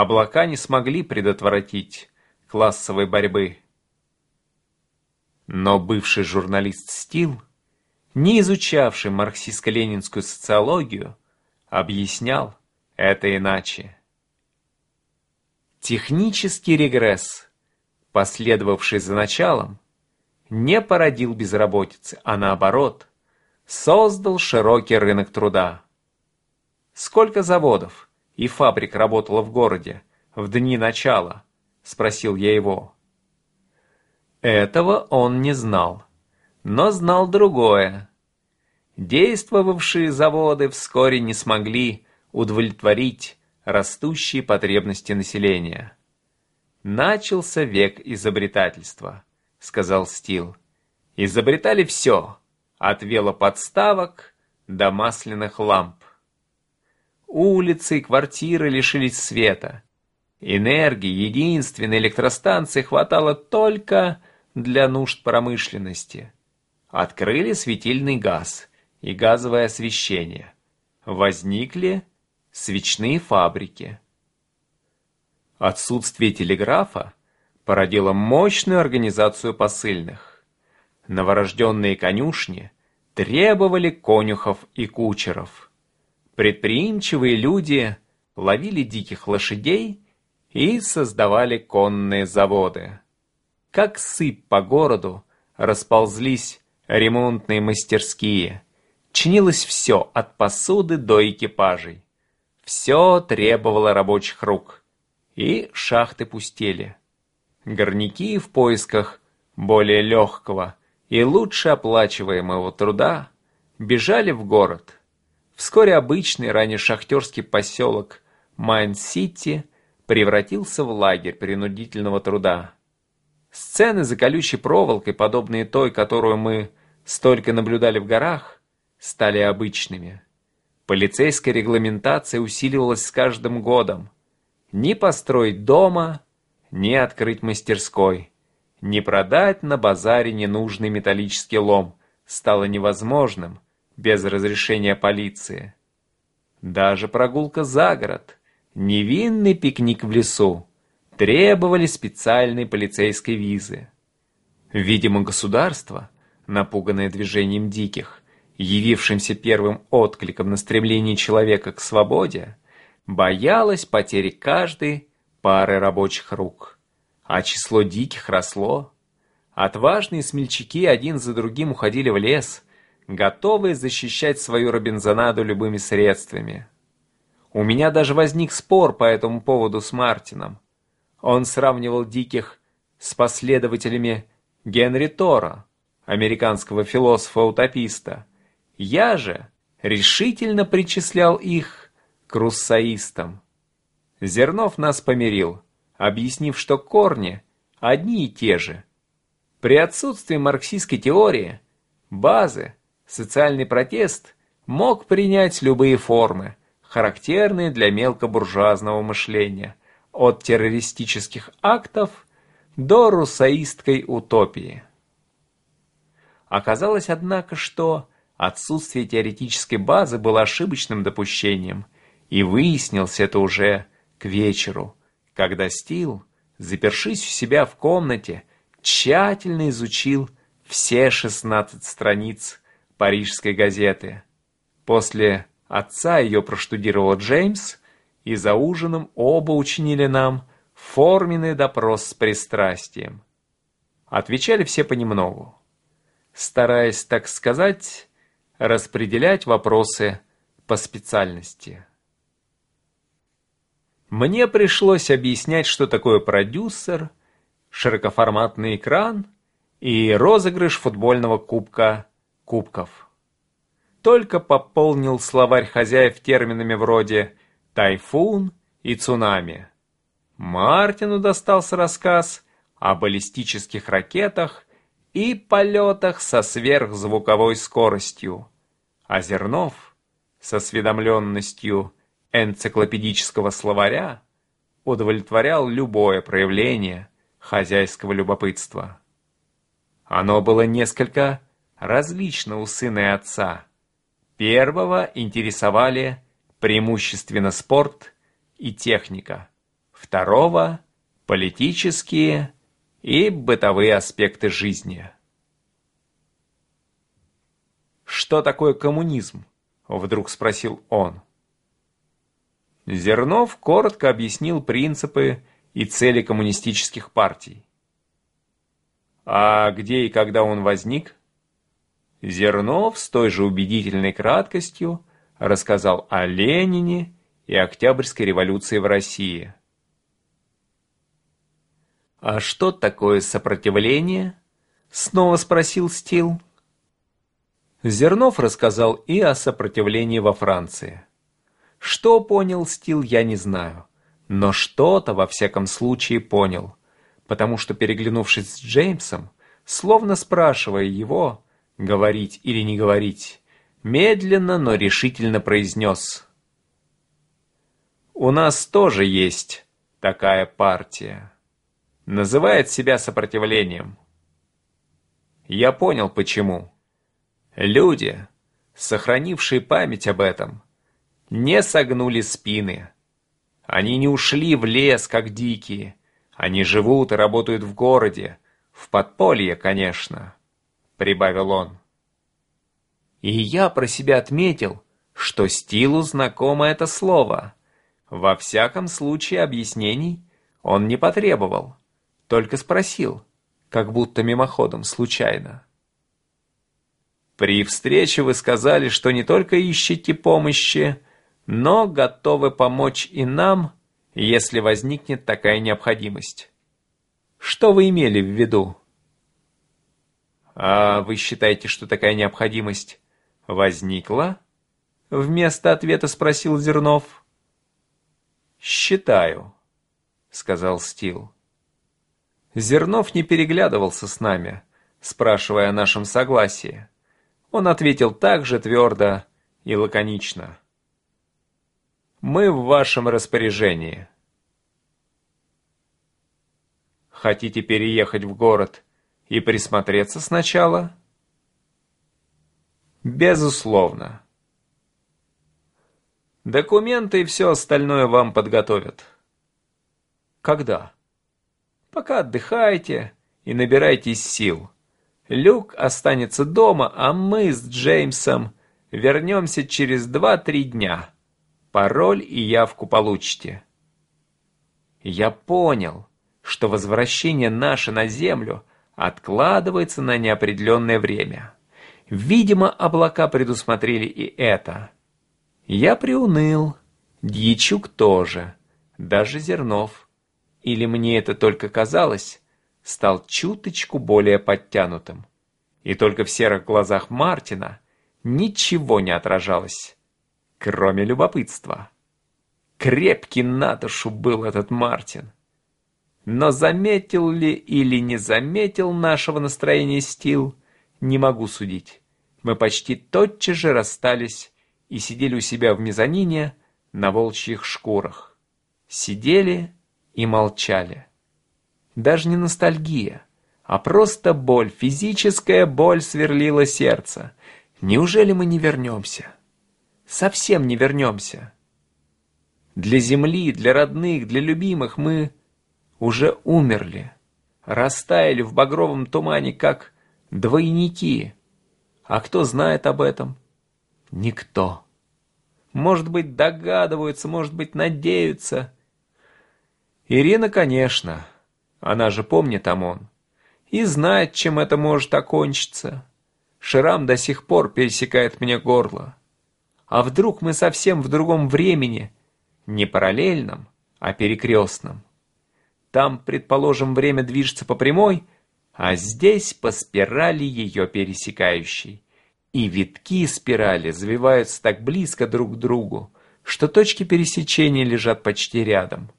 облака не смогли предотвратить классовой борьбы. Но бывший журналист Стил, не изучавший марксистско-ленинскую социологию, объяснял это иначе. Технический регресс, последовавший за началом, не породил безработицы, а наоборот, создал широкий рынок труда. Сколько заводов и фабрик работало в городе в дни начала? Спросил я его. Этого он не знал, но знал другое. Действовавшие заводы вскоре не смогли удовлетворить растущие потребности населения. Начался век изобретательства, сказал Стил. Изобретали все, от велоподставок до масляных ламп. Улицы и квартиры лишились света. Энергии единственной электростанции хватало только для нужд промышленности. Открыли светильный газ и газовое освещение. Возникли свечные фабрики. Отсутствие телеграфа породило мощную организацию посыльных. Новорожденные конюшни требовали конюхов и кучеров. Предприимчивые люди ловили диких лошадей и создавали конные заводы. Как сыпь по городу расползлись ремонтные мастерские. Чинилось все от посуды до экипажей. Все требовало рабочих рук. И шахты пустели. Горняки в поисках более легкого и лучше оплачиваемого труда бежали в город. Вскоре обычный ранее шахтерский поселок Майн-Сити – превратился в лагерь принудительного труда. Сцены за колючей проволокой, подобные той, которую мы столько наблюдали в горах, стали обычными. Полицейская регламентация усиливалась с каждым годом. Не построить дома, не открыть мастерской, не продать на базаре ненужный металлический лом стало невозможным без разрешения полиции. Даже прогулка за город невинный пикник в лесу, требовали специальной полицейской визы. Видимо, государство, напуганное движением диких, явившимся первым откликом на стремление человека к свободе, боялось потери каждой пары рабочих рук. А число диких росло. Отважные смельчаки один за другим уходили в лес, готовые защищать свою Робинзонаду любыми средствами. У меня даже возник спор по этому поводу с Мартином. Он сравнивал диких с последователями Генри Тора, американского философа-утописта. Я же решительно причислял их к руссоистам. Зернов нас помирил, объяснив, что корни одни и те же. При отсутствии марксистской теории, базы, социальный протест мог принять любые формы – характерные для мелкобуржуазного мышления, от террористических актов до русаистской утопии. Оказалось, однако, что отсутствие теоретической базы было ошибочным допущением, и выяснилось это уже к вечеру, когда Стил, запершись у себя в комнате, тщательно изучил все 16 страниц парижской газеты. После Отца ее проштудировал Джеймс, и за ужином оба учинили нам форменный допрос с пристрастием. Отвечали все понемногу, стараясь, так сказать, распределять вопросы по специальности. Мне пришлось объяснять, что такое продюсер, широкоформатный экран и розыгрыш футбольного кубка кубков только пополнил словарь хозяев терминами вроде «тайфун» и «цунами». Мартину достался рассказ о баллистических ракетах и полетах со сверхзвуковой скоростью, а Зернов с осведомленностью энциклопедического словаря удовлетворял любое проявление хозяйского любопытства. Оно было несколько различно у сына и отца. Первого интересовали преимущественно спорт и техника. второго – политические и бытовые аспекты жизни. «Что такое коммунизм?» – вдруг спросил он. Зернов коротко объяснил принципы и цели коммунистических партий. А где и когда он возник? Зернов с той же убедительной краткостью рассказал о Ленине и Октябрьской революции в России. «А что такое сопротивление?» — снова спросил Стил. Зернов рассказал и о сопротивлении во Франции. Что понял Стил, я не знаю. Но что-то, во всяком случае, понял. Потому что, переглянувшись с Джеймсом, словно спрашивая его, говорить или не говорить, медленно, но решительно произнес. «У нас тоже есть такая партия. Называет себя сопротивлением. Я понял, почему. Люди, сохранившие память об этом, не согнули спины. Они не ушли в лес, как дикие. Они живут и работают в городе. В подполье, конечно, — прибавил он. И я про себя отметил, что Стилу знакомо это слово. Во всяком случае объяснений он не потребовал, только спросил, как будто мимоходом, случайно. При встрече вы сказали, что не только ищете помощи, но готовы помочь и нам, если возникнет такая необходимость. Что вы имели в виду? А вы считаете, что такая необходимость возникла? Вместо ответа спросил Зернов. «Считаю», — сказал Стил. Зернов не переглядывался с нами, спрашивая о нашем согласии. Он ответил так же твердо и лаконично. Мы в вашем распоряжении. Хотите переехать в город и присмотреться сначала? Безусловно. Документы и все остальное вам подготовят. Когда? Пока отдыхайте и набирайтесь сил. Люк останется дома, а мы с Джеймсом вернемся через два-три дня. Пароль и явку получите. Я понял, что возвращение наше на Землю откладывается на неопределенное время. Видимо, облака предусмотрели и это. Я приуныл. Дьячук тоже. Даже Зернов. Или мне это только казалось, стал чуточку более подтянутым. И только в серых глазах Мартина ничего не отражалось кроме любопытства. Крепкий на душу был этот Мартин. Но заметил ли или не заметил нашего настроения Стил, не могу судить. Мы почти тотчас же расстались и сидели у себя в мезонине на волчьих шкурах. Сидели и молчали. Даже не ностальгия, а просто боль, физическая боль сверлила сердце. Неужели мы не вернемся? совсем не вернемся. Для земли, для родных, для любимых мы уже умерли, растаяли в багровом тумане, как двойники. А кто знает об этом? Никто. Может быть, догадываются, может быть, надеются. Ирина, конечно, она же помнит ОМОН, и знает, чем это может окончиться. Шрам до сих пор пересекает мне горло. А вдруг мы совсем в другом времени? Не параллельном, а перекрестном. Там, предположим, время движется по прямой, а здесь по спирали ее пересекающей. И витки спирали завиваются так близко друг к другу, что точки пересечения лежат почти рядом.